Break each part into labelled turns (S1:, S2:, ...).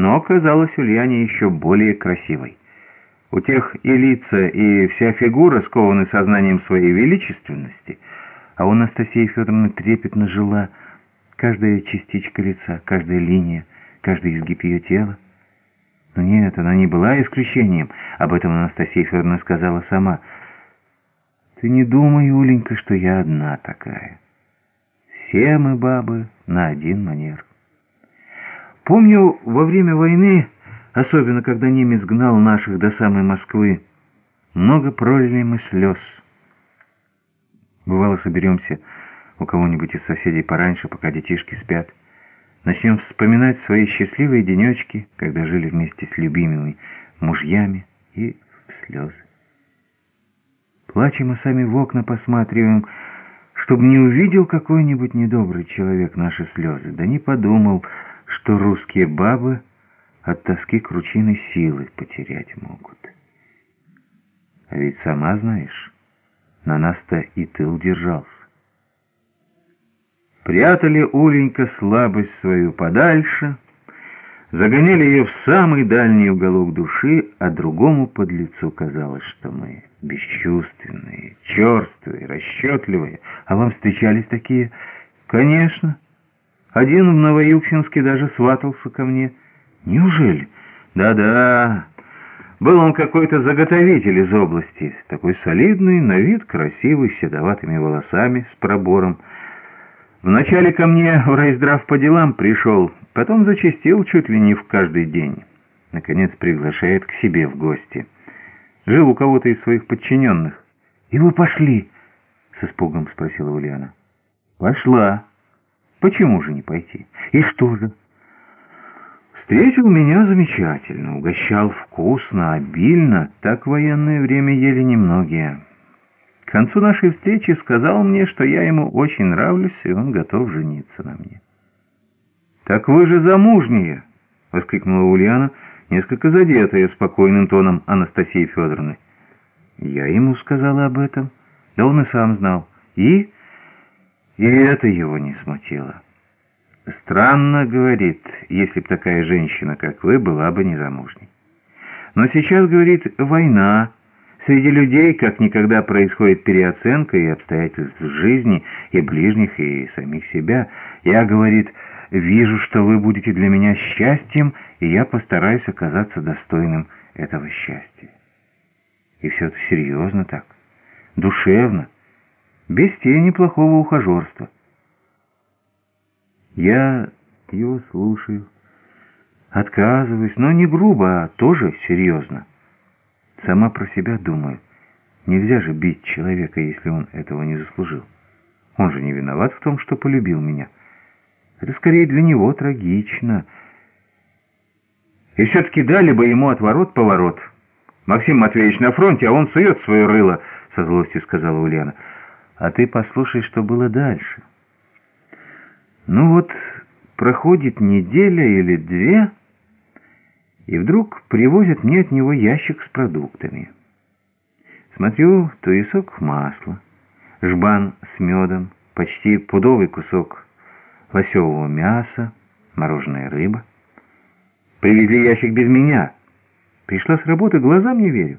S1: но казалась Ульяне еще более красивой. У тех и лица, и вся фигура скованы сознанием своей величественности, а у Анастасии Федоровны трепетно жила каждая частичка лица, каждая линия, каждый изгиб ее тела. Но нет, она не была исключением, об этом Анастасия Федоровна сказала сама. «Ты не думай, Уленька, что я одна такая. Все мы, бабы, на один манер». Помню, во время войны, особенно когда немец гнал наших до самой Москвы, много пролили мы слез. Бывало, соберемся у кого-нибудь из соседей пораньше, пока детишки спят. Начнем вспоминать свои счастливые денечки, когда жили вместе с любимыми мужьями, и в слезы. Плачем и сами в окна посматриваем, чтобы не увидел какой-нибудь недобрый человек наши слезы, да не подумал, что русские бабы от тоски кручины силы потерять могут. А ведь сама знаешь, на нас-то и тыл держался. Прятали Уленька слабость свою подальше, загоняли ее в самый дальний уголок души, а другому под лицо казалось, что мы бесчувственные, черствые, расчетливые. А вам встречались такие? Конечно. Один в Новоюксинске даже сватался ко мне. Неужели? Да-да. Был он какой-то заготовитель из области, такой солидный, на вид красивый, с седоватыми волосами, с пробором. Вначале ко мне в райздрав по делам пришел, потом зачастил чуть ли не в каждый день. Наконец приглашает к себе в гости. Жил у кого-то из своих подчиненных. «И вы пошли?» — с испугом спросила Ульяна. «Пошла». Почему же не пойти? И что же? Встретил меня замечательно, угощал вкусно, обильно, так военное время ели немногие. К концу нашей встречи сказал мне, что я ему очень нравлюсь, и он готов жениться на мне. «Так вы же замужние!» — воскликнула Ульяна, несколько задетая спокойным тоном Анастасии Федоровны. Я ему сказала об этом, да он и сам знал. И... И это его не смутило. Странно, говорит, если б такая женщина, как вы, была бы незамужней. Но сейчас, говорит, война. Среди людей как никогда происходит переоценка и обстоятельств жизни, и ближних, и самих себя. Я, говорит, вижу, что вы будете для меня счастьем, и я постараюсь оказаться достойным этого счастья. И все это серьезно так, душевно без тени плохого ухажерства. Я его слушаю, отказываюсь, но не грубо, а тоже серьезно. Сама про себя думаю. Нельзя же бить человека, если он этого не заслужил. Он же не виноват в том, что полюбил меня. Это скорее для него трагично. И все-таки дали бы ему отворот-поворот. Максим Матвеевич на фронте, а он сует свое рыло, со злостью сказала Ульяна. А ты послушай, что было дальше. Ну вот, проходит неделя или две, и вдруг привозят мне от него ящик с продуктами. Смотрю, туесок масла, жбан с медом, почти пудовый кусок лосевого мяса, мороженая рыба. Привезли ящик без меня. Пришла с работы, глазам не верю.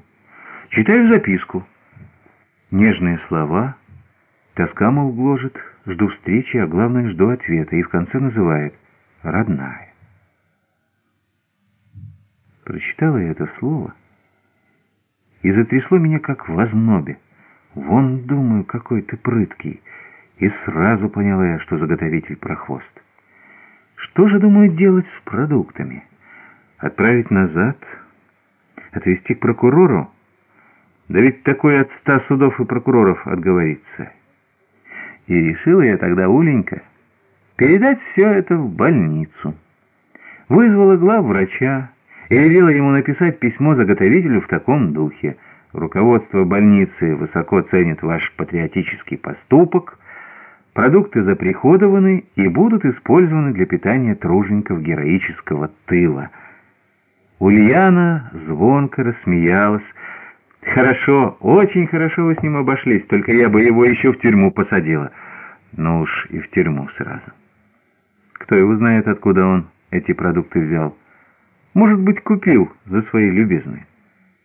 S1: Читаю записку. Нежные слова — Тоска, мол, гложет, жду встречи, а главное, жду ответа, и в конце называет «родная». Прочитала я это слово, и затрясло меня, как в ознобе. Вон, думаю, какой ты прыткий. И сразу поняла я, что заготовитель прохвост. Что же, думаю, делать с продуктами? Отправить назад? Отвезти к прокурору? Да ведь такой от ста судов и прокуроров отговорится. И решила я тогда, Уленька, передать все это в больницу. Вызвала глав врача и велела ему написать письмо заготовителю в таком духе. Руководство больницы высоко ценит ваш патриотический поступок, продукты заприходованы и будут использованы для питания тружеников героического тыла. Ульяна звонко рассмеялась, «Хорошо, очень хорошо вы с ним обошлись, только я бы его еще в тюрьму посадила». «Ну уж и в тюрьму сразу». Кто его знает, откуда он эти продукты взял. Может быть, купил за свои любезные.